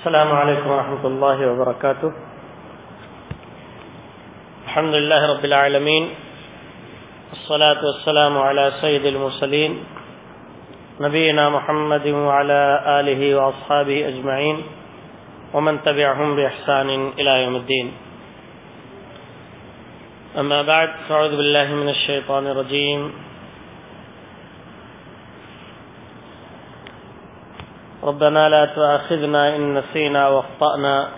السلام عليكم ورحمة الله وبركاته. الحمد لله رب العالمين. الصلاة والسلام على سيد المرسلين. نبينا محمد وعلى آله وأصحابه أجمعين. ومن تبعهم بإحسان إلى يوم الدين. أما بعد، فأعوذ بالله من الشيطان الرجيم. ربنا لا تؤاخذنا إن نسينا واخطأنا.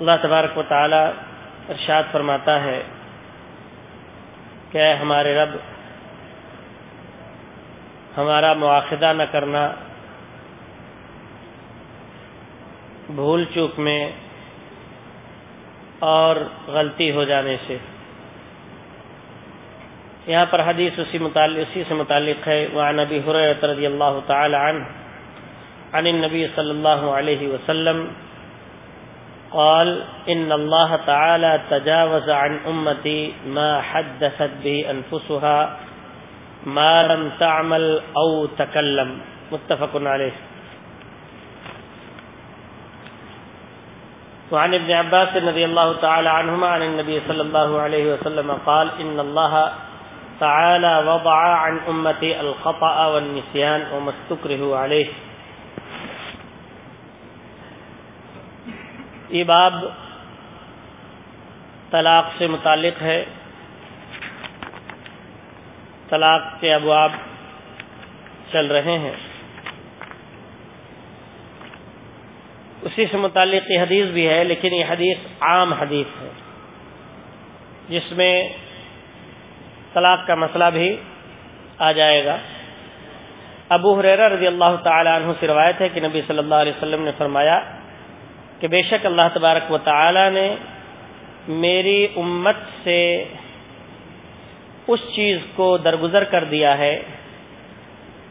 اللہ تبارک و تعالی ارشاد فرماتا ہے کہ اے ہمارے رب، ہمارا مواخذہ نہ کرنا، بھول چوک میں اور غلطی ہو جانے سے۔ یہاں پر حدیث اسی متعلق اسی سے متعلق ہے، وعن نبی حریرت رضی اللہ تعالی عنہ، عن النبی صلی اللہ علیہ وسلم، قال، ان الله تعالى تجاوز عن امتي ما حدثت به انفسها ما لم تعمل او تكلم متفق عليه وعن ابن عباس رضي الله تعالى عنهما عن النبي صلى الله عليه وسلم، قال، ان الله تعالى وضع عن امتي الخطأ والنسيان وما استكره عليه. یہ باب طلاق سے متعلق ہے۔ طلاق کے ابواب چل رہے ہیں۔ اسی سے متعلق یہ حدیث بھی ہے، لیکن یہ حدیث عام حدیث ہے، جس میں طلاق کا مسئلہ بھی آ جائے گا۔ ابو حریرہ رضی اللہ تعالی عنہ سے روایت ہے کہ نبی صلی اللہ علیہ وسلم نے فرمایا کہ بے شک اللہ تبارک و تعالی نے میری امت سے اس چیز کو درگزر کر دیا ہے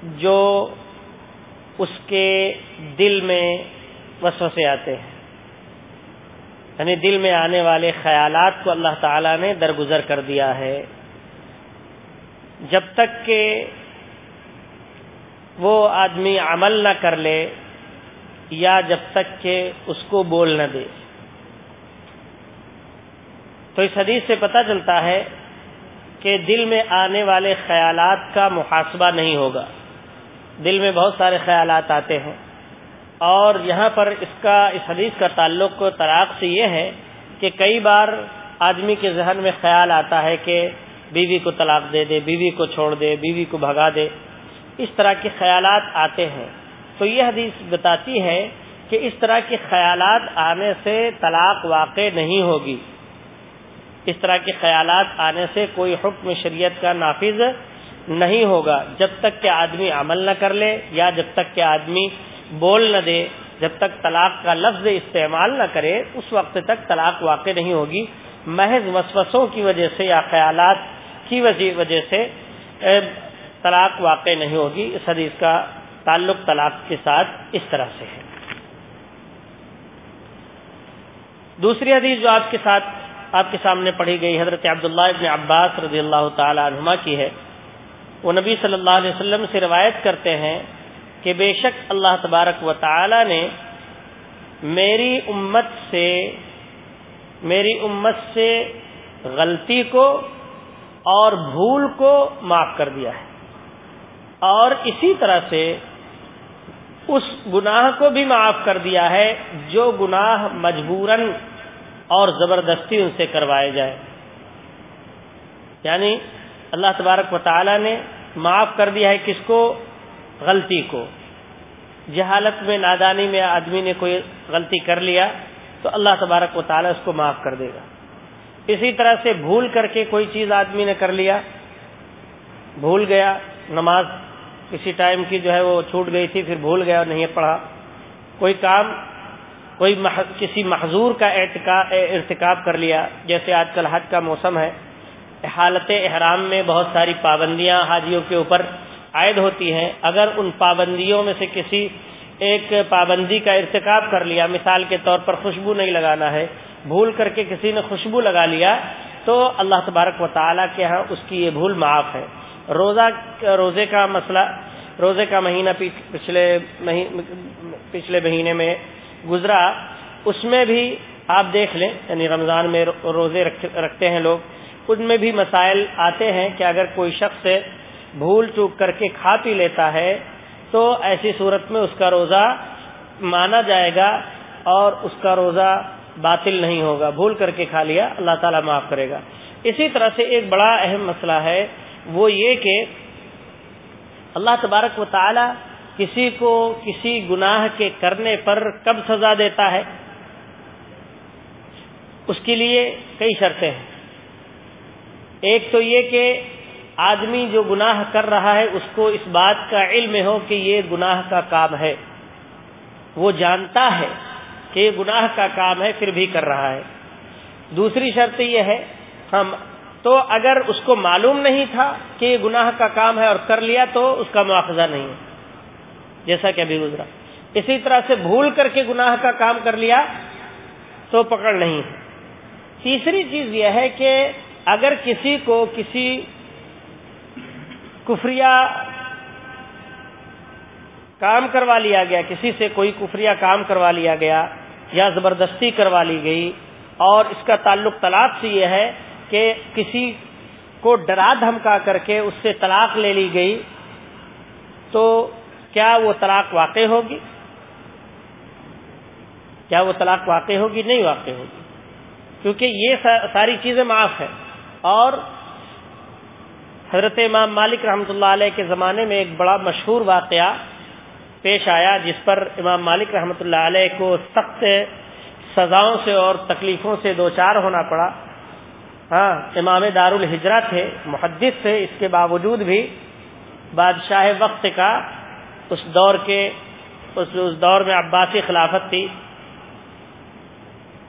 جو اس کے دل میں وسوسے آتے ہیں۔ یعنی دل میں آنے والے خیالات کو اللہ تعالی نے درگزر کر دیا ہے۔ جب تک کہ وہ آدمی عمل نہ کر لے یا جب تک کہ اس کو بول نہ دے۔ تو اس حدیث سے پتہ چلتا ہے کہ دل میں آنے والے خیالات کا محاسبہ نہیں ہوگا۔ دل میں بہت سارے خیالات آتے ہیں۔ اور یہاں پر اس کا، اس حدیث کا تعلق طلاق سے یہ ہے کہ کئی بار آدمی کے ذہن میں خیال آتا ہے کہ بیوی کو طلاق دے دے، بیوی کو چھوڑ دے، بیوی کو بھگا دے، اس طرح کے خیالات آتے ہیں۔ تو یہ حدیث بتاتی ہے کہ اس طرح کے خیالات آنے سے طلاق واقع نہیں ہوگی۔ اس طرح کے خیالات آنے سے کوئی حکم شریعت کا نافذ نہیں ہوگا۔ جب تک کہ آدمی عمل نہ کر لے یا جب تک کہ آدمی بول نہ دے، جب تک طلاق کا لفظ استعمال نہ کرے، اس وقت تک طلاق واقع نہیں ہوگی۔ محض وسوسوں کی وجہ سے یا خیالات کی وجہ سے طلاق واقع نہیں ہوگی. اس حدیث کا تعلق طلاق کے ساتھ اس طرح سے ہے. دوسری حدیث جو آپ کے ساتھ، آپ کے سامنے پڑھی گئی حضرت عبداللہ ابن عباس رضی اللہ تعالی عنہما کی ہے. وہ نبی صلی اللہ علیہ وسلم سے روایت کرتے ہیں کہ بے شک اللہ تبارک و تعالی نے میری امت سے، میری امت سے غلطی کو اور بھول کو معاف کر دیا ہے۔ اور اسی طرح سے اس گناہ کو بھی معاف کر دیا ہے جو گناہ مجبوراً اور زبردستی ان سے کروائے جائے۔ یعنی اللہ تبارک و تعالی نے معاف کر دیا ہے کس کو؟ غلطی کو۔ جہالت میں، نادانی میں آدمی نے کوئی غلطی کر لیا تو اللہ تبارک و تعالی اس کو معاف کر دے گا۔ اسی طرح سے بھول کر کے کوئی چیز آدمی نے کر لیا، بھول گیا، نماز کسی ٹائم کی جو ہے وہ چھوٹ گئی تھی، پھر بھول گیا اور نہیں پڑھا۔ کوئی کام، کوئی کسی محضور کا ارتکاب کر لیا۔ جیسے آج کل حج کا موسم ہے، حالت احرام میں بہت ساری پابندیاں حاجیوں کے اوپر عائد ہوتی ہیں۔ اگر ان پابندیوں میں سے کسی ایک پابندی کا ارتکاب کر لیا۔ مثال کے طور پر خوشبو نہیں لگانا ہے، بھول کر کے کسی نے خوشبو لگا لیا تو اللہ تبارک و تعالیٰ کے ہاں اس کی یہ بھول معاف ہے۔ روزہ روزے کا مسئلہ، روزے کا مہینہ پچھلے پچھلے مہینے میں گزرا۔ اس میں بھی آپ دیکھ لیں یعنی رمضان میں روزے رکھتے ہیں لوگ۔ ان میں بھی مسائل آتے ہیں کہ اگر کوئی شخص بھول چوک کر کے کھا پی لیتا ہے تو ایسی صورت میں اس کا روزہ مانا جائے گا اور اس کا روزہ باطل نہیں ہوگا۔ بھول کر کے کھا لیا، اللہ تعالیٰ معاف کرے گا۔ اسی طرح سے ایک بڑا اہم مسئلہ ہے، وہ یہ کہ اللہ تبارک و تعالی کسی کو کسی گناہ کے کرنے پر کب سزا دیتا ہے۔ اس کے لیے کئی شرطیں ہیں۔ ایک تو یہ کہ آدمی جو گناہ کر رہا ہے، اس کو اس بات کا علم ہو کہ یہ گناہ کا کام ہے۔ وہ جانتا ہے کہ یہ گناہ کا کام ہے، پھر بھی کر رہا ہے۔ دوسری شرط یہ ہے، ہم، تو اگر اس کو معلوم نہیں تھا کہ یہ گناہ کا کام ہے اور کر لیا، تو اس کا مواخذہ نہیں ہے۔ جیسا کہ ابھی گزرا۔ اسی طرح سے بھول کر کے گناہ کا کام کر لیا، تو پکڑ نہیں ہے۔ تیسری چیز یہ ہے کہ اگر کسی کو کسی کفریا کام کروا لیا گیا، کسی سے کوئی کفریا کام کروا لیا گیا یا زبردستی کروا لی گئی، اور اس کا تعلق طلاق سے یہ ہے کہ کسی کو ڈرا دھمکا کر کے اس سے طلاق لے لی گئی، تو کیا وہ طلاق واقع ہوگی؟ کیا وہ طلاق واقع ہوگی؟ نہیں واقع ہوگی، کیونکہ یہ ساری چیزیں معاف ہیں، اور حضرت امام مالک رحمۃ اللہ علیہ کے زمانے میں ایک بڑا مشہور واقعہ پیش آیا جس پر امام مالک رحمۃ اللہ علیہ کو سخت سزاؤں سے اور تکلیفوں سے دو چار ہونا پڑا۔ ہاں امام دارالحجرا تھے، محدث تھے، اس کے باوجود بھی بادشاہ وقت کا اس دور کے اس دور میں عباسی خلافت تھی۔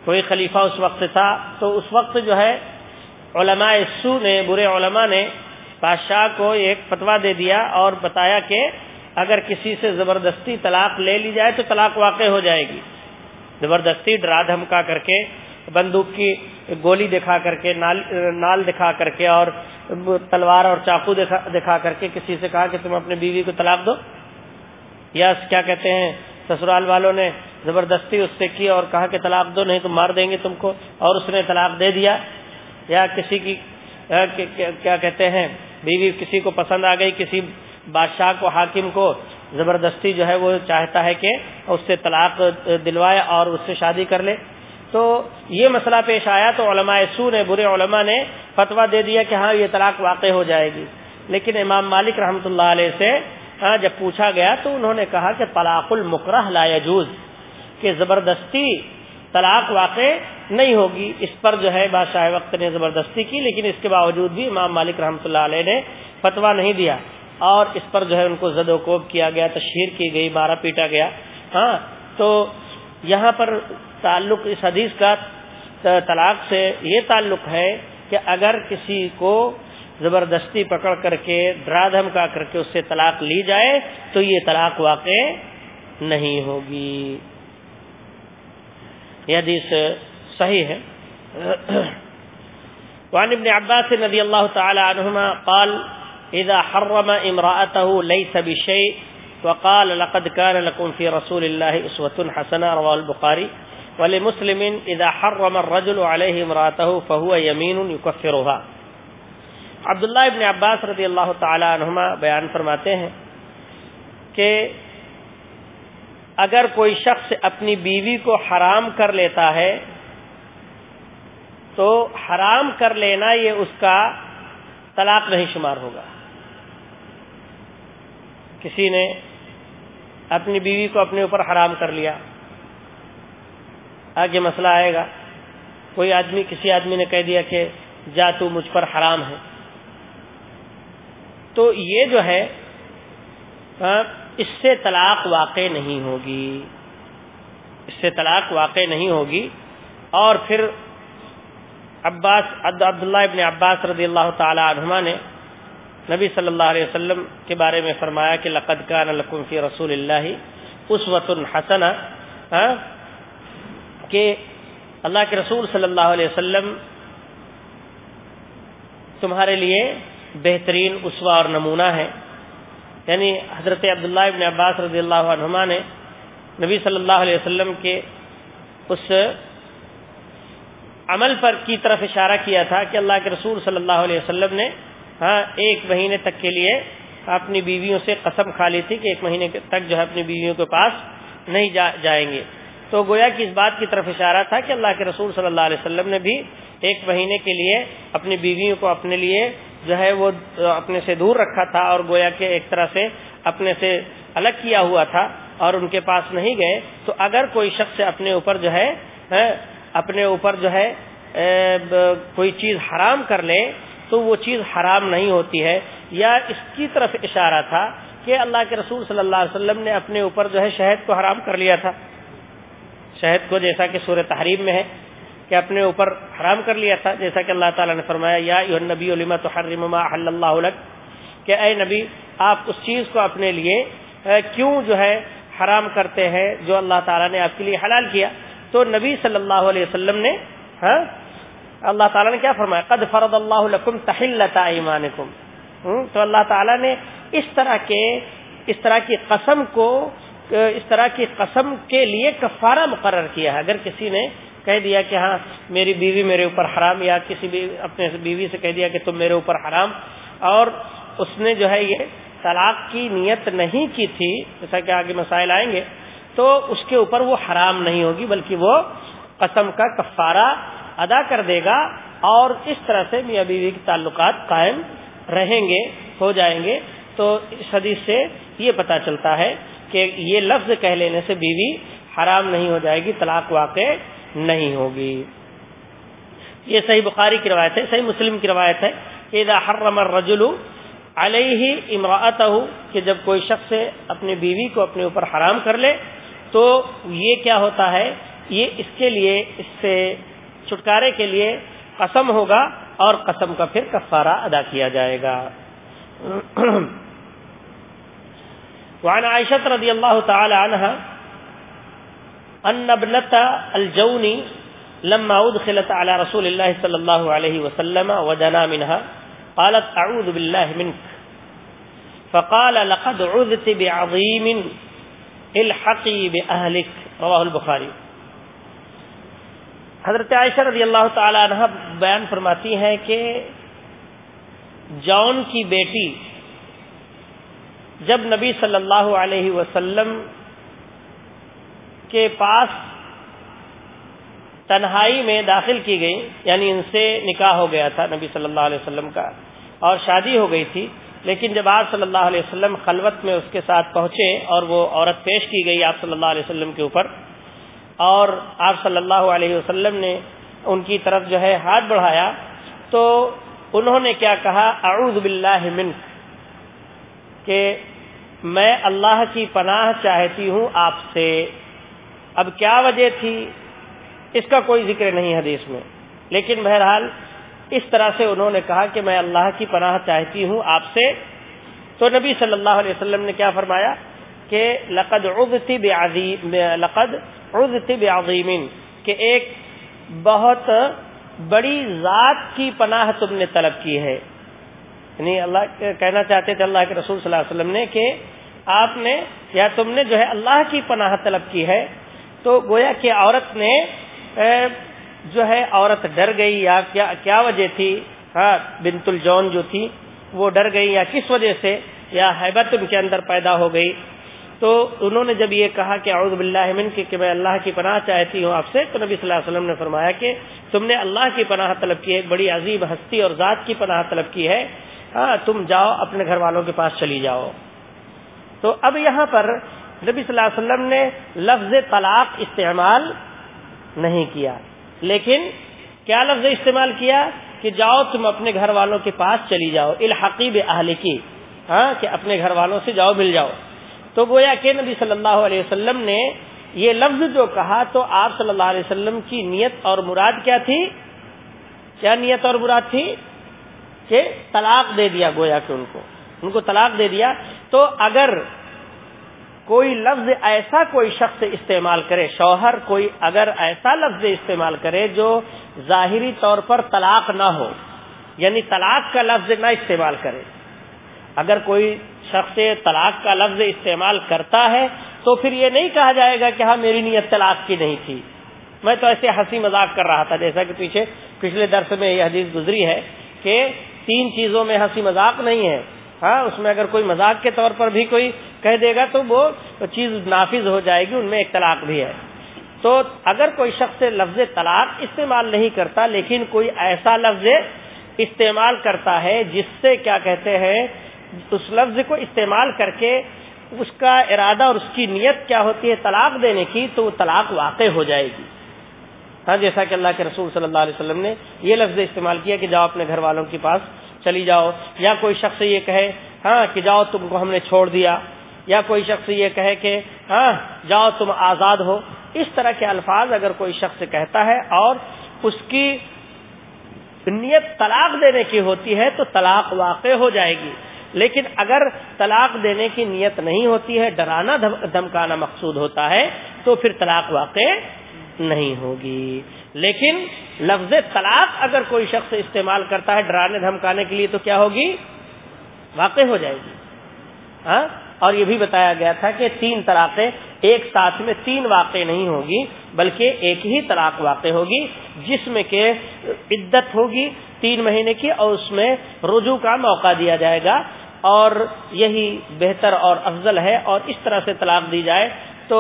کوئی خلیفہ اس وقت تھا، تو اس وقت جو ہے، علماء سو نے، برے علماء نے بادشاہ کو ایک فتوا دے دیا اور بتایا کہ اگر کسی سے زبردستی طلاق لے لی جائے تو طلاق واقع ہو جائے گی۔ زبردستی ڈرا دھمکا کر کے، بندوق کی گولی دکھا کر کے، نال نال دکھا کر کے اور تلوار اور چاقو دکھا کر کے کسی سے کہا کہ تم اپنے بیوی کو طلاق دو۔ یا کیا کہتے ہیں، سسرال والوں نے زبردستی اس سے کی اور کہا کہ طلاق دو، نہیں تو مار دیں گے تم کو۔ اور اس نے طلاق دے دیا۔ یا کسی کی کیا کہتے ہیں بیوی کسی کو پسند آ گئی، کسی بادشاہ کو، حاکم کو زبردستی جو ہے وہ چاہتا ہے کہ اس سے طلاق دلوائے اور اس سے شادی کر لے۔ تو یہ مسئلہ پیش آیا تو علماء سو نے، برے علماء نے فتوا دے دیا کہ ہاں یہ طلاق واقع ہو جائے گی۔ لیکن امام مالک رحمۃ اللہ علیہ سے ہاں، جب پوچھا گیا تو انہوں نے کہا کہ طلاق المکرہ لا يجوز کہ زبردستی طلاق واقع نہیں ہوگی۔ اس پر جو ہے بادشاہ وقت نے زبردستی کی، لیکن اس کے باوجود بھی امام مالک رحمۃ اللہ علیہ نے فتوا نہیں دیا۔ اور اس پر جو ہے ان کو زد و کوب کیا گیا، تشہیر کی گئی بارہ پیٹا گیا۔ ہاں تو یہاں پر تعلق اس حدیث کا طلاق سے یہ تعلق ہے کہ اگر کسی کو زبردستی پکڑ کر کے ڈرا دھمکا کر کے اس سے طلاق لی جائے، تو یہ طلاق واقع نہیں ہوگی۔ یہ حدیث صحیح ہے۔ وعن ابن عباس نبی اللہ تعالی عنہما قال، اذا حرم امراته ليس بشيء وقال لقد كان لكم في رسول الله اسوه حسنه رواه البخاري ولمسلم اذا حرم الرجل عليه امراته فهو يمين يكفرها عبداللہ ابن عباس رضی اللہ تعالی عنہما بیان فرماتے ہیں کہ اگر کوئی شخص اپنی بیوی کو حرام کر لیتا ہے، تو حرام کر لینا یہ اس کا طلاق نہیں شمار ہوگا۔ کسی نے اپنی بیوی کو اپنے اوپر حرام کر لیا، آگے مسئلہ آئے گا۔ کوئی آدمی، کسی آدمی نے کہہ دیا کہ جا تو مجھ پر حرام ہے۔ تو یہ جو ہے ہاں، اس سے طلاق واقع نہیں ہوگی۔ اس سے طلاق واقع نہیں ہوگی۔ اور پھر عباس، عبداللہ ابن عباس رضی اللہ تعالی عنہما نے نبی صلی اللہ علیہ وسلم کے بارے میں فرمایا کہ لقد کان لکم فی رسول اللہ اسوۃ الحسن ہاں، کہ اللہ کے رسول صلی اللہ علیہ وسلم تمہارے لیے بہترین اسوا اور نمونہ ہے یعنی حضرت عبداللہ ابن عباس رضی اللہ عنہما نے نبی صلی اللہ علیہ وسلم کے اس عمل پر کی طرف اشارہ کیا تھا کہ اللہ کے رسول صلی اللہ علیہ وسلم نے ہاں ایک مہینے تک کے لیے اپنی بیویوں سے قسم کھا لی تھی کہ ایک مہینے تک جو ہے اپنی بیویوں کے پاس نہیں جا، جائیں گے۔ تو گویا کہ اس بات کی طرف اشارہ تھا کہ اللہ کے رسول صلی اللہ علیہ وسلم نے بھی ایک مہینے کے لیے اپنی بیویوں کو اپنے لیے جو ہے وہ اپنے سے دور رکھا تھا اور گویا کہ ایک طرح سے اپنے سے الگ کیا ہوا تھا اور ان کے پاس نہیں گئے، تو اگر کوئی شخص اپنے اوپر جو ہے ہاں، اپنے اوپر جو ہے کوئی چیز حرام کر لے، تو وہ چیز حرام نہیں ہوتی ہے۔ یا اس کی طرف اشارہ تھا کہ اللہ کے رسول صلی اللہ علیہ وسلم نے اپنے اوپر جو ہے شہد کو حرام کر لیا تھا۔ شہد کو جیسا کہ سورہ تحریم میں ہے۔ کہ اپنے اوپر حرام کر لیا تھا، جیسا کہ اللہ تعالیٰ نے فرمایا، یا نبی علما تو اللہ کہ اے نبی، آپ اس چیز کو اپنے لیے کیوں جو ہے حرام کرتے ہیں جو اللہ تعالیٰ نے آپ کے لیے حلال کیا؟ تو نبی صلی اللہ علیہ وسلم نے ہاں اللہ تعالیٰ نے کیا فرمایا؟ قد فرد اللہ لکم تحلتا ایمانکم۔ تو اللہ تعالیٰ نے اس طرح کے، اس طرح کی قسم کو اس طرح کی قسم کے لیے کفارہ مقرر کیا ہے۔ اگر کسی نے کہہ دیا کہ ہاں میری بیوی میرے اوپر حرام، یا کسی بھی اپنے بیوی سے کہہ دیا کہ تم میرے اوپر حرام۔ اور اس نے جو ہے یہ طلاق کی نیت نہیں کی تھی، جیسا کہ آگے مسائل آئیں گے، تو اس کے اوپر وہ حرام نہیں ہوگی بلکح وہ قسم کا کفارہ ادا کر دے گا۔ اور اس طرح سے میاں بیوی کے تعلقات قائم رہیں گے، ہو جائیں گے۔ تو اس حدیث سے یہ پتا چلتا ہے کہ یہ لفظ کہہ لینے سے بیوی حرام نہیں ہو جائے گی، طلاق واقع نہیں ہوگی۔ یہ صحیح بخاری کی روایت ہے، صحیح مسلم کی روایت ہے۔ کہ حرم الرجل علیہ امراط کہ جب کوئی شخص اپنی بیوی کو اپنے اوپر حرام کر لے، تو یہ کیا ہوتا ہے؟ یہ اس کے لیے، اس سے چھٹکارے کے لیے قسم ہوگا اور قسم کا پھر کفارہ ادا کیا جائے گا۔ وعن عائشة رضي الله تعالى عنها أن ابنة الجوني لما أدخلت على رسول الله صلى الله عليه وسلم ودنا منها قالت أعوذ بالله منك. فقال لقد عذت بعظيم الحقي بأهلك. رواه البخاري. حضرت عائشہ رضی اللہ تعالی عنہ بیان فرماتی ہیں کہ جون کی بیٹی جب نبی صلی اللہ علیہ وسلم کے پاس تنہائی میں داخل کی گئی یعنی ان سے نکاح ہو گیا تھا نبی صلی اللہ علیہ وسلم کا، اور شادی ہو گئی تھی، لیکن جب آپ صلی اللہ علیہ وسلم خلوت میں اس کے ساتھ پہنچے اور وہ عورت پیش کی گئی آپ صلی اللہ علیہ وسلم کے اوپر، اور آپ صلی اللہ علیہ وسلم نے ان کی طرف جو ہے ہاتھ بڑھایا، تو انہوں نے کیا کہا؟ اعوذ باللہ منک، کہ میں اللہ کی پناہ چاہتی ہوں آپ سے۔ اب کیا وجہ تھی؟ اس کا کوئی ذکر نہیں حدیث میں۔ لیکن بہرحال اس طرح سے انہوں نے کہا کہ میں اللہ کی پناہ چاہتی ہوں آپ سے۔ تو نبی صلی اللہ علیہ وسلم نے کیا فرمایا کہ لقد عزتی لقد عزتی بعظیم کہ ایک بہت بڑی ذات کی پناہ تم نے طلب کی ہے۔ یعنی اللہ کہنا چاہتے تھے اللہ کے رسول صلی اللہ علیہ وسلم نے کہ آپ نے یا تم نے جو ہے اللہ کی پناہ طلب کی ہے۔ تو گویا کہ عورت نے جو ہے، عورت ڈر گئی یا کیا کیا وجہ تھی؟ ہاں بنت الجون جو تھی، وہ ڈر گئی یا کس وجہ سے؟ یا حیبت ان کے اندر پیدا ہو گئی؟ تو انہوں نے جب یہ کہا کہ اعوذ باللہ من کہ میں اللہ کی پناہ چاہتی ہوں آپ سے، تو نبی صلی اللہ علیہ وسلم نے فرمایا کہ تم نے اللہ کی پناہ طلب کی ہے ایک بڑی عظیم ہستی اور ذات کی پناہ طلب کی ہے۔ ہاں تم جاؤ، اپنے گھر والوں کے پاس چلی جاؤ۔ تو اب یہاں پر نبی صلی اللہ علیہ وسلم نے لفظ طلاق استعمال نہیں کیا لیکن کیا لفظ استعمال کیا کہ جاؤ تم اپنے گھر والوں کے پاس چلی جاؤ، الحقیب اہل کی ہاں کہ اپنے گھر والوں سے جاؤ، مل جاؤ۔ تو گویا کہ نبی صلی اللہ علیہ وسلم نے یہ لفظ جو کہا تو آپ صلی اللہ علیہ وسلم کی نیت اور مراد کیا تھی؟ کیا نیت اور مراد تھی؟ کہ طلاق دے دیا گویا کہ ان کو ان کو طلاق دے دیا۔ تو اگر کوئی لفظ ایسا کوئی شخص استعمال کرے، شوہر کوئی اگر ایسا لفظ استعمال کرے جو ظاہری طور پر طلاق نہ ہو یعنی طلاق کا لفظ نہ استعمال کرے۔ اگر کوئی شخص طلاق کا لفظ استعمال کرتا ہے تو پھر یہ نہیں کہا جائے گا کہ ہاں میری نیت طلاق کی نہیں تھی۔ میں تو ایسے ہنسی مذاق کر رہا تھا، جیسا کہ پیچھے پچھلے درس میں یہ حدیث گزری ہے کہ تین چیزوں میں ہنسی مذاق نہیں ہے۔ ہاں اس میں اگر کوئی مذاق کے طور پر بھی کوئی کہہ دے گا تو وہ چیز نافذ ہو جائے گی، ان میں ایک طلاق بھی ہے۔ تو اگر کوئی شخص لفظ طلاق استعمال نہیں کرتا، لیکن کوئی ایسا لفظ استعمال کرتا ہے جس سے کیا کہتے ہیں، اس لفظ کو استعمال کر کے اس کا ارادہ اور اس کی نیت کیا ہوتی ہے طلاق دینے کی، تو وہ طلاق واقع ہو جائے گی۔ ہاں جیسا کہ اللہ کے رسول صلی اللہ علیہ وسلم نے یہ لفظ استعمال کیا کہ جاؤ اپنے گھر والوں کے پاس چلی جاؤ۔ یا کوئی شخص یہ کہے ہاں کہ جاؤ تم کو ہم نے چھوڑ دیا۔ یا کوئی شخص یہ کہے کہ ہاں جاؤ تم آزاد ہو۔ اس طرح کے الفاظ اگر کوئی شخص کہتا ہے اور اس کی نیت طلاق دینے کی ہوتی ہے تو طلاق واقع ہو جائے گی۔ لیکن اگر طلاق دینے کی نیت نہیں ہوتی ہے، ڈرانا دھمکانا مقصود ہوتا ہے، تو پھر طلاق واقع نہیں ہوگی۔ لیکن لفظ طلاق اگر کوئی شخص استعمال کرتا ہے ڈرانے دھمکانے کے لیے تو کیا ہوگی؟ واقع ہو جائے گی۔ ہاں؟ اور یہ بھی بتایا گیا تھا کہ تین طلاقیں ایک ساتھ میں تین واقع نہیں ہوگی، بلکہ ایک ہی طلاق واقع ہوگی، جس میں کہ عدت ہوگی تین مہینے کی اور اس میں رجوع کا موقع دیا جائے گا اور یہی بہتر اور افضل ہے اور اس طرح سے طلاق دی جائے تو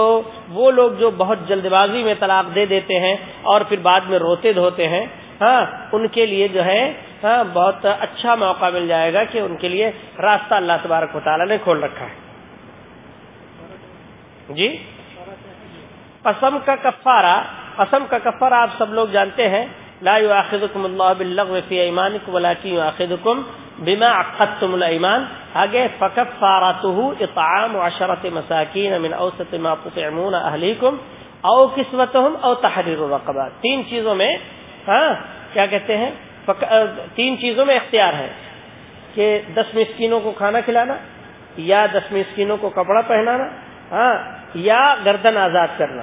وہ لوگ جو بہت جلد بازی میں طلاق دے دیتے ہیں اور پھر بعد میں روتے دھوتے ہیں ہاں ان کے لیے جو ہے ہاں بہت اچھا موقع مل جائے گا کہ ان کے لیے راستہ اللہ تبارک و تعالیٰ نے کھول رکھا ہے۔ جی؟ قسم کا کفارہ، قسم کا کفارہ آپ سب لوگ جانتے ہیں، لا يؤاخذكم الله باللغو في ايمانكم ولكن يؤاخذكم بما عقدتم الايمان آگے فكفارته اطعام عشرة مساكين من اوسط ما تطعمون اهليكم او كسوتهم او تحرير رقبه تین چیزوں میں ہاں کیا کہتے ہیں؟ تین چیزوں میں اختیار ہے کہ دس مسکینوں کو کھانا کھلانا، یا دس مسکینوں کو کپڑا پہنانا ہاں یا گردن آزاد کرنا۔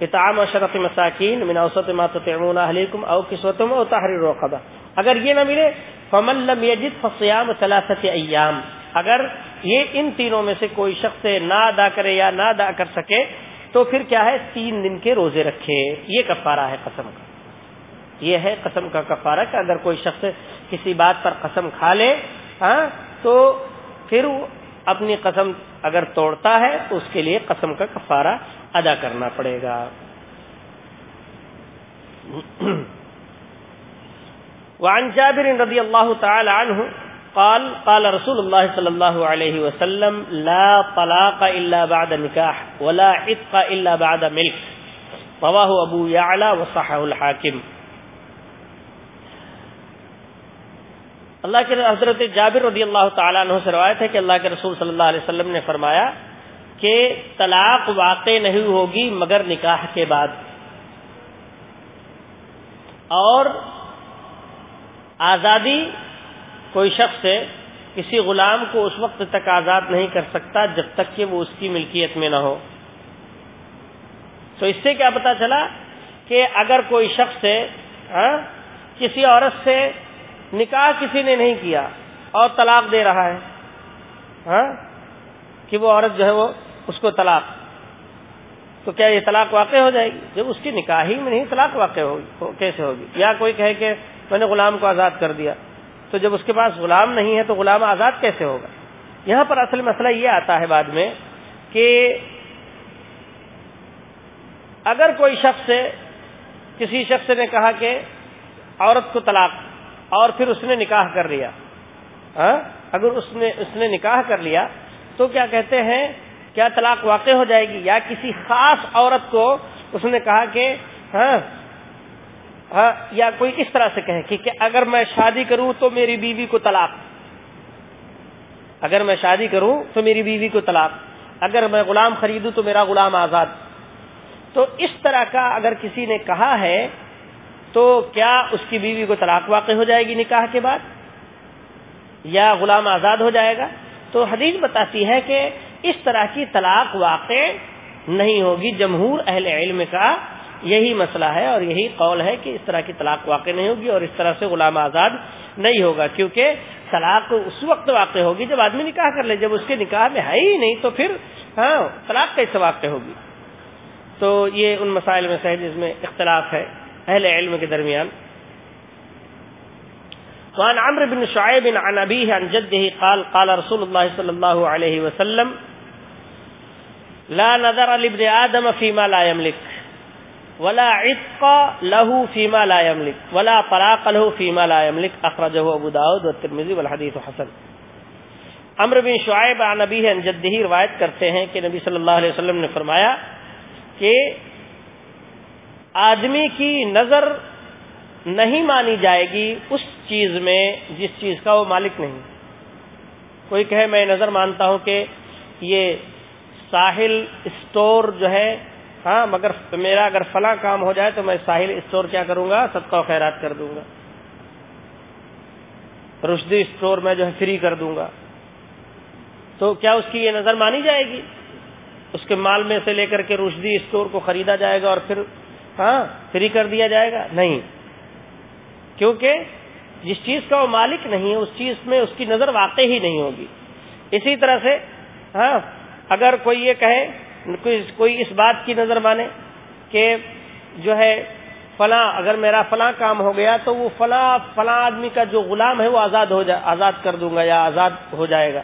اطعام و شرف مساکین من اوسط ما تطعمون اهلیکم او کسوتم او تحریر رقبہ اگر یہ نہ ملے فمن لم یجد فصیام ثلاثه ایام۔ اگر یہ ان تینوں میں سے کوئی شخص نہ ادا کرے یا نہ ادا کر سکے، تو پھر کیا ہے؟ تین دن کے روزے رکھے۔ یہ کفارہ ہے قسم کا۔ یہ ہے قسم کا کفارہ کہ اگر کوئی شخص کسی بات پر قسم کھا لے ہاں تو پھر اپنی قسم اگر توڑتا ہے، تو اس کے لیے قسم کا کفارہ ادا کرنا پڑے گا۔ وعن جابر رضی اللہ تعالی عنہ قال قال رسول الله صلى الله عليه وسلم، لا طلاق الا بعد نكاح ولا عتق الا بعد ملك رواه ابو يعلى وصححه الحاكم اللہ کے حضرت جابر رضی اللہ تعالیٰ عنہ سے روایت ہے کہ اللہ کے رسول صلی اللہ علیہ وسلم نے فرمایا کہ طلاق واقع نہیں ہوگی مگر نکاح کے بعد۔ اور آزادی کوئی شخص کسی غلام کو اس وقت تک آزاد نہیں کر سکتا جب تک کہ وہ اس کی ملکیت میں نہ ہو۔ تو اس سے کیا پتا چلا کہ اگر کوئی شخص ہاں، کسی عورت سے نکاح کسی نے نہیں کیا اور طلاق دے رہا ہے ہاں کہ وہ عورت جو ہے وہ اس کو طلاق۔ تو کیا یہ طلاق واقع ہو جائے گی؟ جب اس کی نکاح ہی میں نہیں طلاق واقع ہوگی کیسے ہوگی؟ یا کوئی کہے کہ میں نے غلام کو آزاد کر دیا۔ تو جب اس کے پاس غلام نہیں ہے تو غلام آزاد کیسے ہوگا؟ یہاں پر اصل مسئلہ یہ آتا ہے بعد میں کہ اگر کوئی شخص کسی شخص نے کہا کہ عورت کو طلاق اور پھر اس نے نکاح کر لیا ہاں؟ اگر اس نے اس نے نکاح کر لیا تو کیا کہتے ہیں؟ کیا طلاق واقع ہو جائے گی؟ یا کسی خاص عورت کو اس نے کہا کہ ہاں ہاں یا کوئی اس طرح سے کہے کہ اگر میں شادی کروں تو میری بیوی کو طلاق۔ اگر میں شادی کروں تو میری بیوی کو طلاق۔ اگر میں غلام خریدوں تو میرا غلام آزاد۔ تو اس طرح کا اگر کسی نے کہا ہے، تو کیا اس کی بیوی کو طلاق واقع ہو جائے گی نکاح کے بعد؟ یا غلام آزاد ہو جائے گا؟ تو حدیث بتاتی ہے کہ اس طرح کی طلاق واقع نہیں ہوگی جمہور اہل علم کا یہی مسئلہ ہے اور یہی قول ہے کہ اس طرح کی طلاق واقع نہیں ہوگی اور اس طرح سے غلام آزاد نہیں ہوگا، کیونکہ طلاق اس وقت واقع ہوگی جب آدمی نکاح کر لے، جب اس کے نکاح میں ہے ہی نہیں تو پھر ہاں طلاق کیسے واقع ہوگی؟ تو یہ ان مسائل میں سے جس میں اختلاف ہے اہل علم کے درمیان۔ وعن عمرو بن شعيب عن أبيه عن جده قال قال رسول الله صلى الله عليه وسلم، لا نظر لابن آدم فيما لا يملك ولا عتق له فيما لا يملك ولا طلاق له فيما لا يملك أخرجه أبو داود والترمذي والحديث حسن. عمر بن شعیب عن نبی عن جدہی روایت کرتے ہیں کہ نبی صلی اللہ علیہ وسلم نے فرمایا کہ آدمی کی نظر نہیں مانی جائے گی اس چیز میں جس چیز کا وہ مالک نہیں۔ کوئی کہے میں نظر مانتا ہوں کہ یہ ساحل اسٹور جو ہے ہاں مگر میرا اگر فلاں کام ہو جائے تو میں ساحل اسٹور کیا کروں گا؟ صدقہ و خیرات کر دوں گا۔ رشدی اسٹور میں جو ہے فری کر دوں گا۔ تو کیا اس کی یہ نظر مانی جائے گی؟ اس کے مال میں سے لے کر کے رشدی اسٹور کو خریدا جائے گا اور پھر ہاں فری کر دیا جائے گا؟ نہیں۔ کیونکہ جس چیز کا وہ مالک نہیں ہے، اس چیز میں اس کی نظر واقع ہی نہیں ہوگی۔ اسی طرح سے ہاں اگر کوئی یہ کہے کوئی اس بات کی نظر مانے کہ جو ہے فلاں اگر میرا فلاں کام ہو گیا تو وہ فلاں فلاں آدمی کا جو غلام ہے وہ آزاد ہو جائے آزاد کر دوں گا یا آزاد ہو جائے گا۔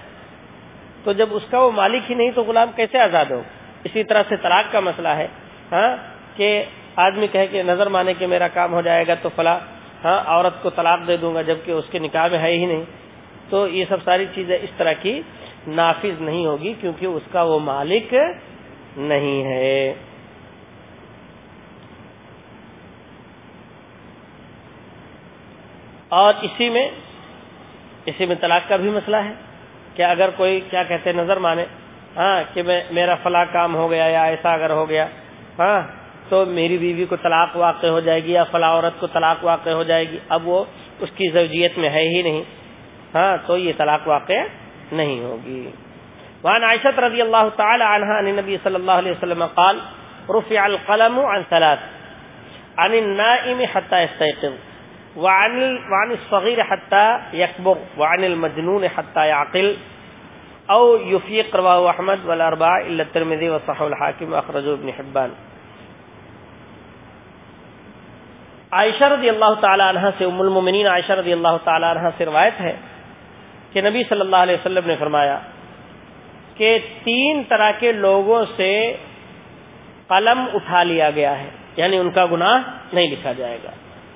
تو جب اس کا وہ مالک ہی نہیں تو غلام کیسے آزاد ہو؟ اسی طرح سے طلاق کا مسئلہ ہے ہاں کہ آدمی کہے کہ نظر مانے کہ میرا کام ہو جائے گا تو فلاں ہاں عورت کو طلاق دے دوں گا جبکہ اس کے نکاح میں ہے ہی نہیں۔ تو یہ سب ساری چیزیں اس طرح کی نافذ نہیں ہوگی کیونکہ اس کا وہ مالک نہیں ہے۔ اور اسی میں اسی میں طلاق کا بھی مسئلہ ہے۔ کہ اگر کوئی کیا کہتے نظر مانے۔ ہاں کہ میں میرا فلاں کام ہو گیا یا ایسا اگر ہو گیا۔ ہاں تو میری بیوی کو طلاق واقع ہو جائے گی یا فلاں عورت کو طلاق واقع ہو جائے گی۔ اب وہ اس کی زوجیت میں ہے ہی نہیں۔ ہاں تو یہ طلاق واقع نہیں ہوگی۔ وعن عائشة رضی اللہ تعالی عنہ عن النبی صلی اللہ علیہ وسلم قال، رفع القلم عن ثلاث، عن النائم حتى يستيقظ، وعن وعن الصغير حتى يكبر، وعن المجنون حتى يعقل او يفيق، رواه احمد والاربعه الا الترمذي وصححه الحاكم واخرجه ابن حبان. عائشہ رضی اللہ تعالی عنہ سے ام المؤمنین عائشہ رضی اللہ تعالی عنہ سے روایت ہے کہ نبی صلی اللہ علیہ وسلم نے فرمایا کہ تین طرح کے لوگوں سے قلم اٹھا لیا گیا ہے۔ یعنی ان کا گناہ نہیں لکھا جائے گا۔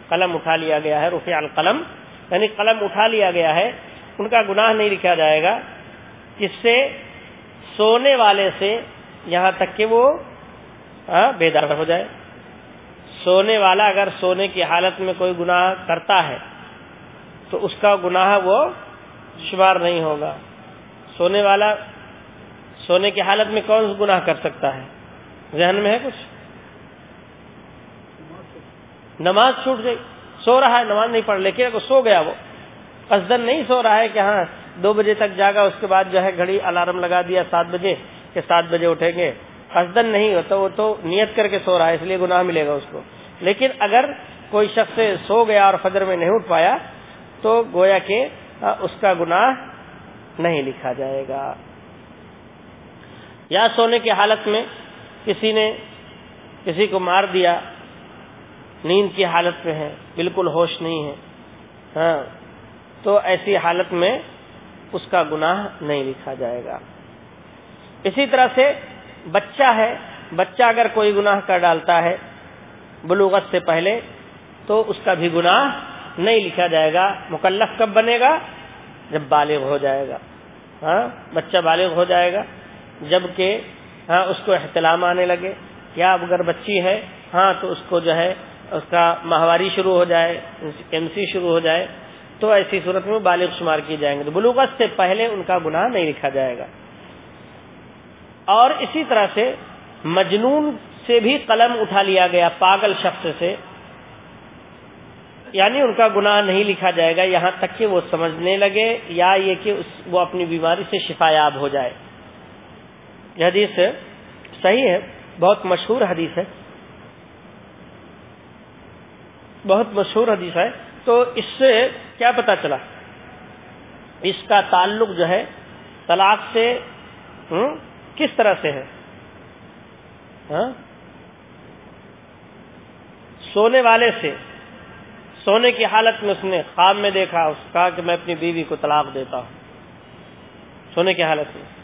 قلم اٹھا لیا گیا ہے رفیع القلم۔ یعنی قلم اٹھا لیا گیا ہے، ان کا گناہ نہیں لکھا جائے گا۔ جس سے سونے والے سے یہاں تک کہ وہ ہاں، بیدار ہو جائے۔ سونے والا اگر سونے کی حالت میں کوئی گناہ کرتا ہے، تو اس کا گناہ وہ شمار نہیں ہوگا۔ سونے والا سونے کی حالت میں کون گناہ کر سکتا ہے؟ ذہن میں ہے کچھ؟ نماز چھوٹ گئی، سو رہا ہے، نماز نہیں پڑھ، لیکن اگر سو گیا وہ قصدن نہیں سو رہا ہے کہ ہاں دو بجے تک جاگا، اس کے بعد جو ہے گھڑی الارم لگا دیا، سات بجے کہ سات بجے اٹھیں گے قصدن نہیں ہوتا وہ تو نیت کر کے سو رہا ہے، اس لیے گناہ ملے گا اس کو۔ لیکن اگر کوئی شخص سو گیا اور فجر میں نہیں اٹھ پایا، تو گویا کہ اس کا گناہ نہیں لکھا جائے گا۔ یا سونے کی حالت میں کسی نے کسی کو مار دیا، نیند کی حالت میں ہے، بالکل ہوش نہیں ہے ہاں تو ایسی حالت میں اس کا گناہ نہیں لکھا جائے گا۔ اسی طرح سے بچہ ہے، بچہ اگر کوئی گناہ کر ڈالتا ہے بلوغت سے پہلے، تو اس کا بھی گناہ نہیں لکھا جائے گا۔ مکلف کب بنے گا؟ جب بالغ ہو جائے گا۔ ہاں بچہ بالغ ہو جائے گا۔ جبکہ ہاں اس کو احتلام آنے لگے۔ یا اگر بچی ہے؟ ہاں تو اس کو جو ہے، اس کا ماہواری شروع ہو جائے، ایم سی شروع ہو جائے۔ تو ایسی صورت میں بالغ شمار کی جائیں گے۔ تو بلوغت سے پہلے ان کا گناہ نہیں لکھا جائے گا۔ اور اسی طرح سے مجنون سے بھی قلم اٹھا لیا گیا، پاگل شخص سے۔ یعنی ان کا گناہ نہیں لکھا جائے گا۔ یہاں تک کہ وہ سمجھنے لگے، یا یہ کہ وہ اپنی بیماری سے شفایاب ہو جائے۔ یہ حدیث صحیح ہے، بہت مشہور حدیث ہے۔ بہت مشہور حدیث ہے۔ تو اس سے کیا پتا چلا؟ اس کا تعلق جو ہے، طلاق سے کس طرح سے ہے؟ ہاں؟ سونے والے سے۔ سونے کی حالت میں اس نے خواب میں دیکھا، اس کہا کہ میں اپنی بیوی کو طلاق دیتا ہوں۔ سونے کی حالت میں۔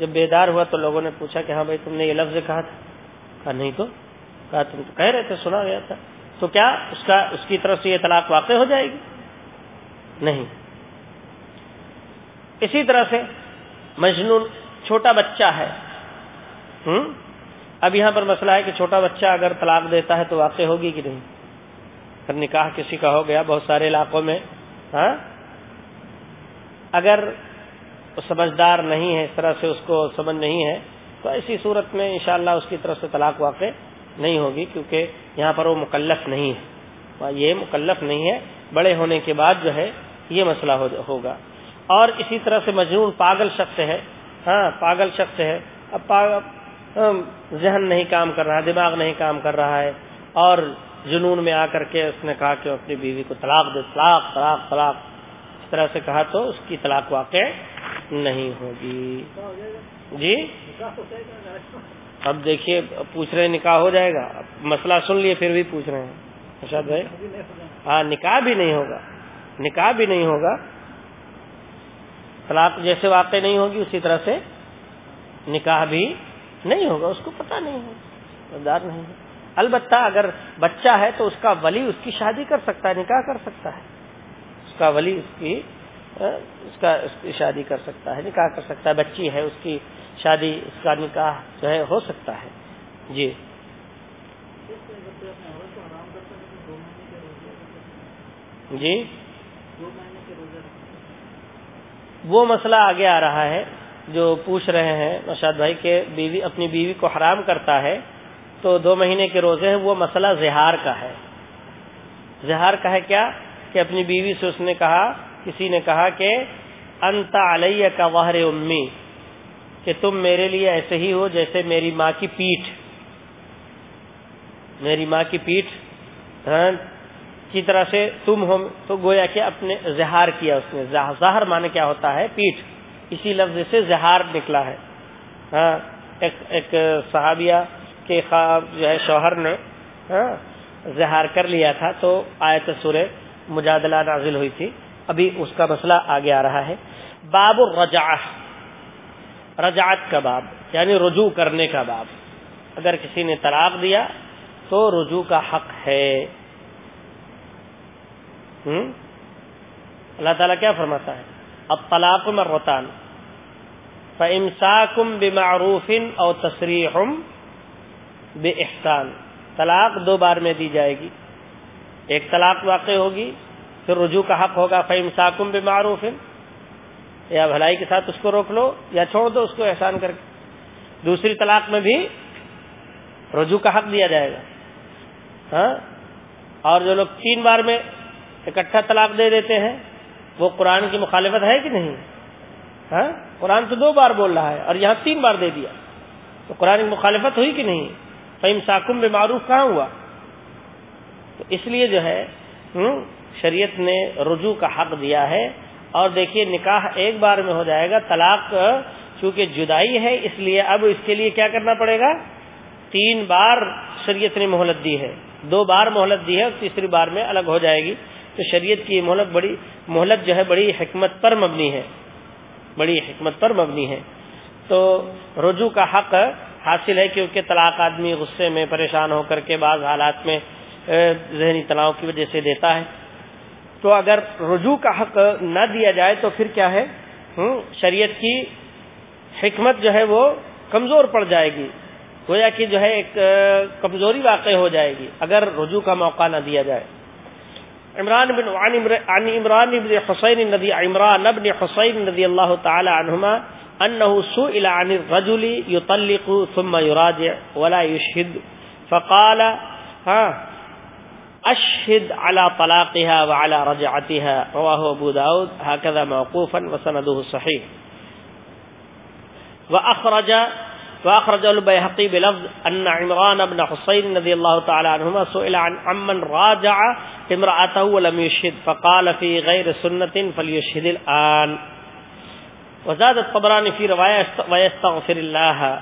جب بیدار ہوا تو لوگوں نے پوچھا کہ ہاں بھائی تم نے یہ لفظ کہا تھا؟ کہا نہیں تو۔ کہا تم تو کہہ رہے تھے، سنا گیا تھا۔ تو کیا اس کا، اس کی طرف سے یہ طلاق واقع ہو جائے گی؟ نہیں۔ اسی طرح سے مجنون چھوٹا بچہ ہے۔ ہوں؟ اب یہاں پر مسئلہ ہے کہ چھوٹا بچہ اگر طلاق دیتا ہے تو واقع ہوگی کہ نہیں؟ اگر نکاح کسی کا ہو گیا، بہت سارے علاقوں میں۔ ہاں؟ اگر سمجھدار نہیں ہے، اس طرح سے اس کو سمجھ نہیں ہے، تو ایسی صورت میں انشاءاللہ اس کی طرف سے طلاق واقع نہیں ہوگی، کیونکہ یہاں پر وہ مکلف نہیں ہے۔ یہ مکلف نہیں ہے، بڑے ہونے کے بعد جو ہے یہ مسئلہ ہوگا۔ اور اسی طرح سے مجنون پاگل شخص ہے۔ ہاں پاگل شخص ہے۔ اب ذہن نہیں کام کر رہا، دماغ نہیں کام کر رہا ہے۔ اور جنون میں آ کر کے اس نے کہا کہ اپنی بیوی کو طلاق دے، طلاق طلاق طلاق۔ اس طرح سے کہا تو اس کی طلاق واقع نہیں ہوگی۔ جی؟ اب دیکھیے، پوچھ رہے نکاح ہو جائے گا۔ مسئلہ سن لیے، پھر بھی پوچھ رہے ہیں۔ ارشاد بھائی؟ ہاں نکاح بھی نہیں ہوگا۔ نکاح بھی نہیں ہوگا۔ طلاق جیسے واقع نہیں ہوگی، اسی طرح سے نکاح بھی نہیں ہوگا۔ اس کو پتہ نہیں ہوگا نہیں ہے۔ البتہ اگر بچہ ہے تو اس کا ولی اس کی شادی کر سکتا ہے، نکاح کر سکتا ہے۔ اس کا ولی اس کی اس کا اس کی شادی کر سکتا ہے، نکاح کر سکتا ہے، بچی ہے، اس کی شادی، اس کا نکاح جو ہے ہو سکتا ہے۔ جی۔ جی۔ وہ مسئلہ آگے آ رہا ہے، جو پوچھ رہے ہیں نشاد بھائی کہ بیوی، اپنی بیوی کو حرام کرتا ہے تو دو مہینے کے روزے ہیں، وہ مسئلہ زہار کا ہے۔ زہار کا ہے کیا؟ کہ اپنی بیوی سے اس نے کہا کسی نے کہا کہ انت علیہ کا وحر امی کہ تم میرے لیے ایسے ہی ہو جیسے میری ماں کی پیٹھ۔ میری ماں کی پیٹھ ہاں، کی طرح سے تم ہو تو گویا کہ اپنے زہار کیا اس نے۔ زہر مانے کیا ہوتا ہے؟ پیٹھ۔ اسی لفظ سے زہار نکلا ہے۔ ہاں ایک ایک صحابیہ کے خواب جو ہے شوہر نے ہاں زہار کر لیا تھا تو آیت سور مجادلہ نازل ہوئی تھی۔ ابھی اس کا مسئلہ آگے آ رہا ہے۔ باب الرجع رجعت کا باب یعنی رجوع کرنے کا باب۔ اگر کسی نے طلاق دیا تو رجوع کا حق ہے۔ اللہ تعالیٰ کیا فرماتا ہے؟ اب طلاق میں روتان فمساکم بمعروف او تصریح بے احسان طلاق دو بار میں دی جائے گی۔ ایک طلاق واقع ہوگی پھر رجوع کا حق ہوگا فیم ساکم بے معروف یا بھلائی کے ساتھ اس کو روک لو یا چھوڑ دو اس کو احسان کر کے۔ دوسری طلاق میں بھی رجوع کا حق دیا جائے گا۔ ہاں؟ اور جو لوگ تین بار میں اکٹھا طلاق دے دیتے ہیں، وہ قرآن کی مخالفت ہے کہ نہیں؟ ہاں؟ قرآن تو دو بار بول رہا ہے اور یہاں تین بار دے دیا۔ تو قرآن کی مخالفت ہوئی کہ نہیں؟ فیم ساکم بے معروف کہاں ہوا؟ تو اس لیے جو ہے شریعت نے رجوع کا حق دیا ہے اور دیکھیے نکاح ایک بار میں ہو جائے گا، طلاق چونکہ جدائی ہے، اس لیے اب اس کے لیے کیا کرنا پڑے گا؟ تین بار شریعت نے مہلت دی ہے۔ دو بار مہلت دی ہے اور تیسری بار میں الگ ہو جائے گی۔ تو شریعت کی مہلت بڑی، مہلت جو ہے بڑی حکمت پر مبنی ہے۔ بڑی حکمت پر مبنی ہے۔ تو رجوع کا حق حاصل ہے کیونکہ طلاق آدمی غصے میں پریشان ہو کر کے بعض حالات میں ذہنی تناؤ کی وجہ سے دیتا ہے۔ تو اگر رجوع کا حق نہ دیا جائے تو پھر کیا ہے؟ شریعت کی حکمت جو ہے وہ کمزور پڑ جائے گی۔ گویا کہ جو ہے ایک کمزوری واقع ہو جائے گی اگر رجوع کا موقع نہ دیا جائے۔ عمران بن عن عمران بن حسین ندی عمران بن حسین ندی اللہ تعالی عنہما انه سئل عن الرجل يطلق ثم يراجع ولا يشهد فقال ها اشهد على طلاقها وعلى رجعتها. رواه ابو داود. هكذا موقوفا وسنده صحيح. واخرج واخرج البيهقي بلفظ ان عمران بن حسين رضي الله تعالى عنهما سئل عن عمن راجع امراته ولم يشهد. فقال في غير سنه فليشهد الان وزاد الطبراني في روايه ويستغفر الله.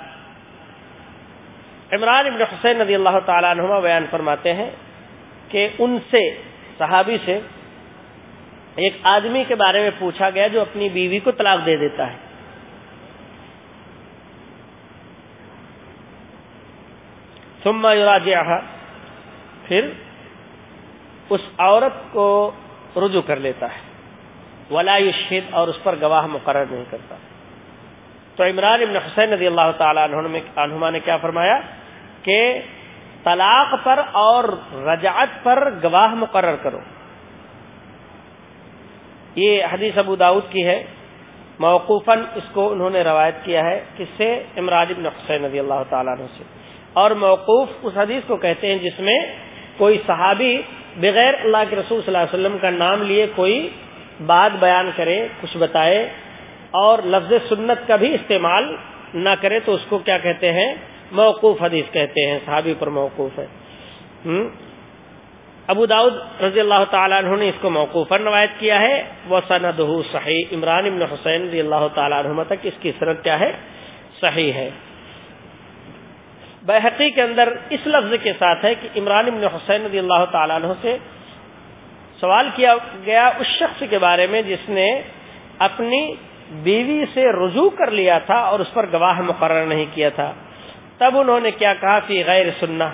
عمران ابن حسین رضی اللہ تعالی عنہما بیان فرماتے ہیں کہ ان سے صحابی سے ایک آدمی کے بارے میں پوچھا گیا جو اپنی بیوی کو طلاق دے دیتا ہے۔ ثم یراجعها پھر اس عورت کو رجوع کر لیتا ہے۔ ولا یشہد اور اس پر گواہ مقرر نہیں کرتا۔ تو عمران ابن حسین رضی اللہ تعالی عنہما نے کیا فرمایا کہ طلاق پر اور رجعت پر گواہ مقرر کرو۔ یہ حدیث ابو داود کی ہے۔ موقوفاً اس کو انہوں نے روایت کیا ہے کس سے امراج ابن حسین رضی اللہ تعالیٰ عنہ سے۔ اور موقوف اس حدیث کو کہتے ہیں جس میں کوئی صحابی بغیر اللہ کے رسول صلی اللہ علیہ وسلم کا نام لیے کوئی بات بیان کرے، کچھ بتائے اور لفظ سنت کا بھی استعمال نہ کرے تو اس کو کیا کہتے ہیں؟ موقوف حدیث کہتے ہیں، صحابی پر موقوف ہے۔ ابو داود رضی اللہ تعالیٰ عنہ نے اس کو موقوف روایت کیا ہے۔ وہ سند صحیح۔ عمران ابن حسین رضی اللہ تعالیٰ عنہ تک اس کی صنعت کیا ہے؟ صحیح ہے۔ بحقی کے اندر اس لفظ کے ساتھ ہے کہ عمران ابن حسین رضی اللہ تعالیٰ عنہ سے سوال کیا گیا اس شخص کے بارے میں جس نے اپنی بیوی سے رجوع کر لیا تھا اور اس پر گواہ مقرر نہیں کیا تھا۔ تب انہوں نے کیا کہا کہ غیر سننا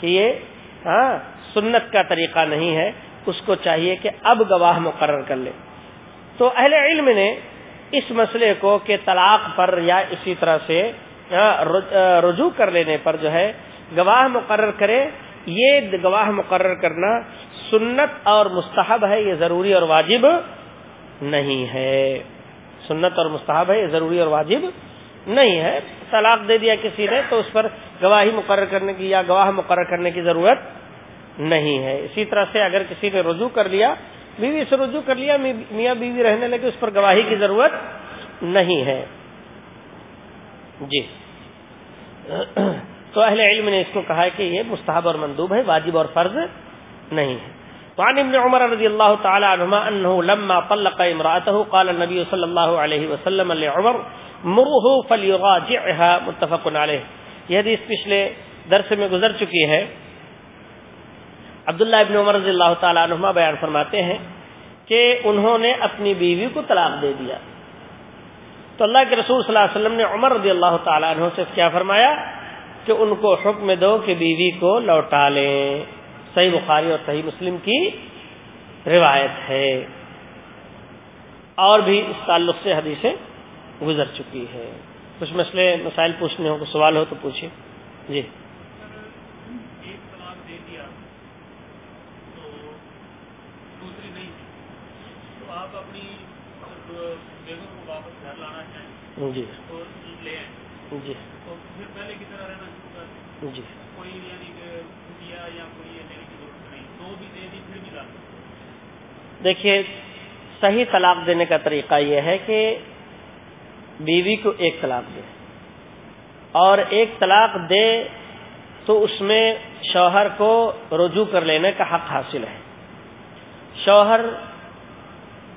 کہ یہ ہاں سنت کا طریقہ نہیں ہے، اس کو چاہیے کہ اب گواہ مقرر کر لے۔ تو اہل علم نے اس مسئلے کو کہ طلاق پر یا اسی طرح سے ہاں، رجوع کر لینے پر جو ہے، گواہ مقرر کرے۔ یہ گواہ مقرر کرنا سنت اور مستحب ہے، یہ ضروری اور واجب نہیں ہے۔ سنت اور مستحب ہے، یہ ضروری اور واجب نہیں ہے۔ طلاق دے دیا کسی نے، تو اس پر گواہی مقرر کرنے کی یا گواہ مقرر کرنے کی ضرورت نہیں ہے۔ اسی طرح سے اگر کسی نے رجوع کر لیا، بیوی سے رجوع کر لیا میاں بیوی رہنے لگے، اس پر گواہی کی ضرورت نہیں ہے۔ جی۔ تو اہل علم نے اس کو کہا کہ یہ مستحب اور مندوب ہے، واجب اور فرض نہیں ہے۔ وعن ابن عمر رضی اللہ تعالی عنہما انه لما طلق امراته قال النبي صلی اللہ علیہ وسلم لعمر مره فليراجعها متفق علیہ۔ یہ حدیث پچھلے درس میں گزر چکی ہے۔ عبداللہ ابن عمر رضی اللہ تعالی عنہما بیان فرماتے ہیں کہ انہوں نے اپنی بیوی کو طلاق دے دیا۔ تو اللہ کے رسول صلی اللہ علیہ وسلم نے عمر رضی اللہ تعالی عنہ سے کیا فرمایا؟ کہ ان کو حکم دو کہ بیوی کو لوٹا لیں۔ صحیح بخاری اور صحیح مسلم کی روایت ہے۔ اور بھی اس تعلق سے حدیثیں گزر چکی ہے۔ کچھ مسئلے، مسائل پوچھنے ہو کوئی سوال ہو تو پوچھیں جی۔ جی۔ جی۔ جی۔ دیکھیے، صحیح طلاق دینے کا طریقہ یہ ہے کہ بیوی کو ایک طلاق دے۔ اور ایک طلاق دے تو اس میں شوہر کو رجوع کر لینے کا حق حاصل ہے۔ شوہر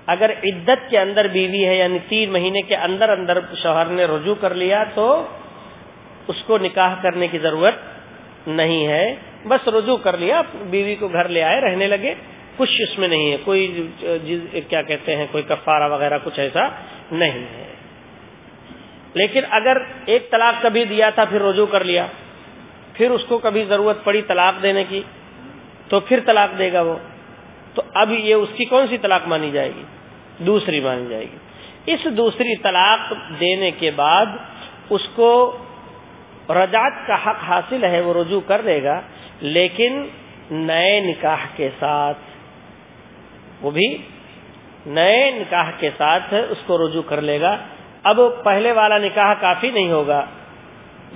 اگر عدت کے اندر بیوی ہے یعنی تین مہینے کے اندر اندر شوہر نے رجوع کر لیا تو اس کو نکاح کرنے کی ضرورت نہیں ہے۔ بس رجوع کر لیا، بیوی کو گھر لے آئے، رہنے لگے۔ کچھ اس میں نہیں ہے، کوئی کیا کہتے ہیں، کوئی کفارہ وغیرہ کچھ ایسا نہیں ہے۔ لیکن اگر ایک طلاق کبھی دیا تھا، پھر رجوع کر لیا۔ پھر اس کو کبھی ضرورت پڑی طلاق دینے کی، تو پھر طلاق دے گا وہ۔ تو اب یہ اس کی کون سی طلاق مانی جائے گی؟ دوسری مانی جائے گی۔ اس دوسری طلاق دینے کے بعد اس کو رجعت کا حق حاصل ہے، وہ رجوع کر لے گا، لیکن نئے نکاح کے ساتھ، وہ بھی نئے نکاح کے ساتھ اس کو رجوع کر لے گا۔ اب پہلے والا نکاح کافی نہیں ہوگا۔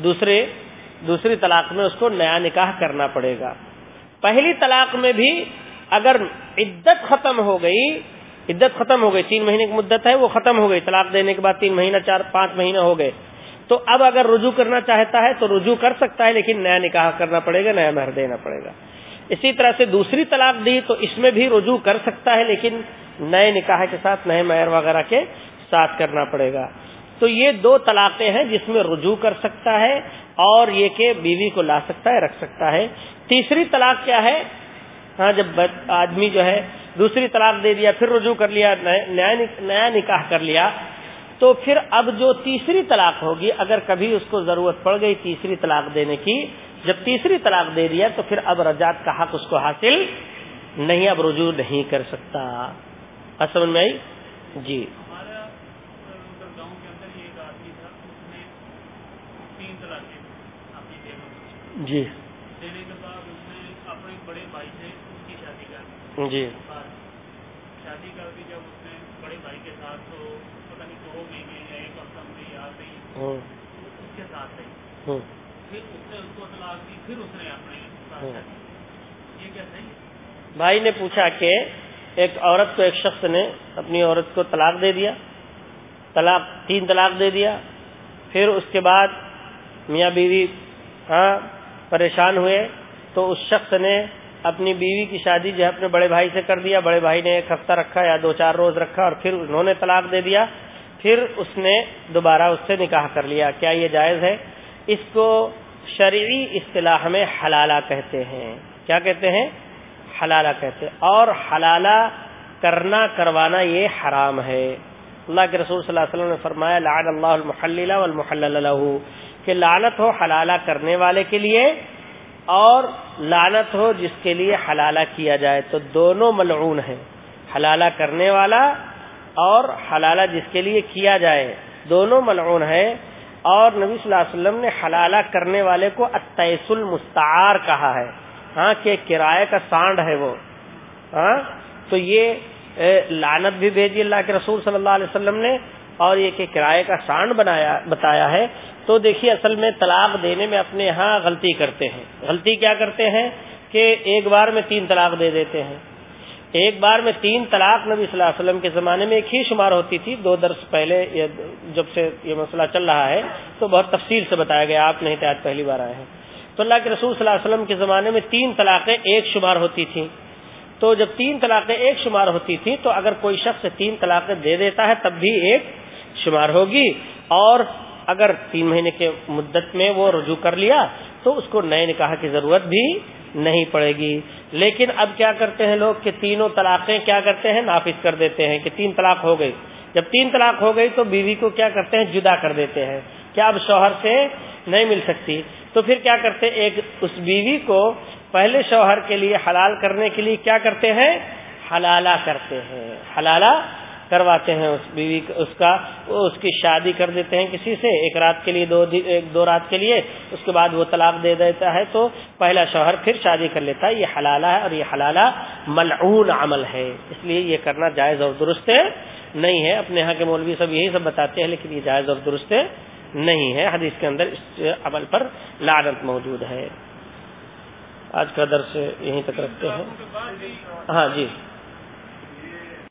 دوسرے، دوسری طلاق میں اس کو نیا نکاح کرنا پڑے گا۔ پہلی طلاق میں بھی اگر عدت ختم ہو گئی، عدت ختم ہو گئی، تین مہینے کی مدت ہے، وہ ختم ہو گئی۔ طلاق دینے کے بعد تین مہینہ، چار، پانچ مہینہ ہو گئے۔ تو اب اگر رجوع کرنا چاہتا ہے تو رجوع کر سکتا ہے، لیکن نیا نکاح کرنا پڑے گا، نیا مہر دینا پڑے گا۔ اسی طرح سے دوسری طلاق دی تو اس میں بھی رجوع کر سکتا ہے، لیکن نئے نکاح کے ساتھ نئے مہر وغیرہ کے ساتھ کرنا پڑے گا۔ تو یہ دو طلاقیں ہیں جس میں رجوع کر سکتا ہے اور یہ کہ بیوی کو لا سکتا ہے، رکھ سکتا ہے۔ تیسری طلاق کیا ہے؟ ہاں جب آدمی جو ہے دوسری طلاق دے دیا، پھر رجوع کر لیا، نیا نکاح کر لیا، تو پھر اب جو تیسری طلاق ہوگی، اگر کبھی اس کو ضرورت پڑ گئی تیسری طلاق دینے کی، جب تیسری طلاق دے دیا تو پھر اب رجات کا حق اس کو حاصل نہیں، اب رجوع نہیں کر سکتا۔ سمجھ میں آئی؟ جی۔ جی۔ کے بعد اس نے اپنے بڑے بھائی سے اس کی شادی کر جی۔ شادی کر دی جب اس نے بڑے بھائی کے ساتھ تو پتہ نہیں دو مہینے یا ایک ہفتہ مجھے یاد نہیں۔ اس کے ساتھ رہی۔ پھر اس نے اس کو طلاق دی پھر اس نے اپنے یہ کیا صحیح بھائی نے پوچھا کہ ایک عورت کو ایک شخص نے اپنی عورت کو طلاق دے دیا۔ طلاق تین طلاق دے دیا۔ پھر اس کے بعد میاں بیوی ہاں پریشان ہوئے تو اس شخص نے اپنی بیوی کی شادی جو ہے اپنے بڑے بھائی سے کر دیا۔ بڑے بھائی نے ایک ہفتہ رکھا یا دو چار روز رکھا اور پھر انہوں نے طلاق دے دیا۔ پھر اس نے دوبارہ اس سے نکاح کر لیا۔ کیا یہ جائز ہے؟ اس کو شرعی اصطلاح میں حلالہ کہتے ہیں۔ کیا کہتے ہیں؟ حلالہ کہتے ہیں۔ اور حلالہ کرنا، کروانا یہ حرام ہے۔ اللہ کے رسول صلی اللہ علیہ وسلم نے فرمایا، لعن اللہ المحلل والمحلل له۔ کہ لعنت ہو حلالہ کرنے والے کے لیے اور لعنت ہو جس کے لیے حلالہ کیا جائے تو دونوں ملعون ہیں۔ حلالہ کرنے والا اور حلالہ جس کے لیے کیا جائے، دونوں ملعون ہے اور نبی صلی اللہ علیہ وسلم نے حلالہ کرنے والے کو اتیس المستعار کہا ہے۔ ہاں کہ کرائے کا سانڈ ہے وہ۔ ہاں تو یہ لعنت بھی بھیجی اللہ کے رسول صلی اللہ علیہ وسلم نے۔ اور یہ کہ کرائے کا سانڈ بنایا بتایا ہے، تو دیکھیے اصل میں طلاق دینے میں اپنے یہاں غلطی کرتے ہیں۔ غلطی کیا کرتے ہیں؟ کہ ایک بار میں تین طلاق دے دیتے ہیں۔ ایک بار میں تین طلاق نبی صلی اللہ علیہ وسلم کے زمانے میں ایک ہی شمار ہوتی تھی، دو درس پہلے جب سے یہ مسئلہ چل رہا ہے، تو بہت تفصیل سے بتایا گیا، آپ نہیں آج پہلی بار آئے ہیں۔ تو اللہ کے رسول صلی اللہ علیہ وسلم کے زمانے میں تین طلاقیں ایک شمار ہوتی تھیں۔ تو جب تین طلاقیں ایک شمار ہوتی تھیں، تو اگر کوئی شخص تین طلاقیں دے دیتا ہے، تب بھی ایک شمار ہوگی اور اگر تین مہینے کے مدت میں وہ رجوع کر لیا تو اس کو نئے نکاح کی ضرورت بھی نہیں پڑے گی۔ لیکن اب کیا کرتے ہیں لوگ کہ تینوں طلاقیں کیا کرتے ہیں؟ نافذ کر دیتے ہیں کہ تین طلاق ہو گئی۔ جب تین طلاق ہو گئی تو بیوی کو کیا کرتے ہیں؟ جدا کر دیتے ہیں۔ کیا اب شوہر سے نہیں مل سکتی؟ تو پھر کیا کرتے ایک اس بیوی کو پہلے شوہر کے لیے حلال کرنے کے لیے کیا کرتے ہیں؟ حلالہ کرتے ہیں۔ حلالہ کرواتے ہیں، اس بیوی اس کا، اس کی شادی کر دیتے ہیں کسی سے، ایک رات کے لیے، دو ایک، دو رات کے لیے، اس کے بعد وہ طلاق دے دیتا ہے، تو پہلا شوہر پھر شادی کر لیتا ہے، یہ حلالہ ہے اور یہ حلالہ ملعون عمل ہے، اس لیے یہ کرنا جائز اور درست نہیں ہے۔ اپنے یہاں کے مولوی سب یہی سب بتاتے ہیں، لیکن یہ جائز اور درست نہیں ہے۔ حدیث کے اندر اس عمل پر لعنت موجود ہے۔ آج کا درس یہیں تک رکھتے ہیں۔ ہاں جی۔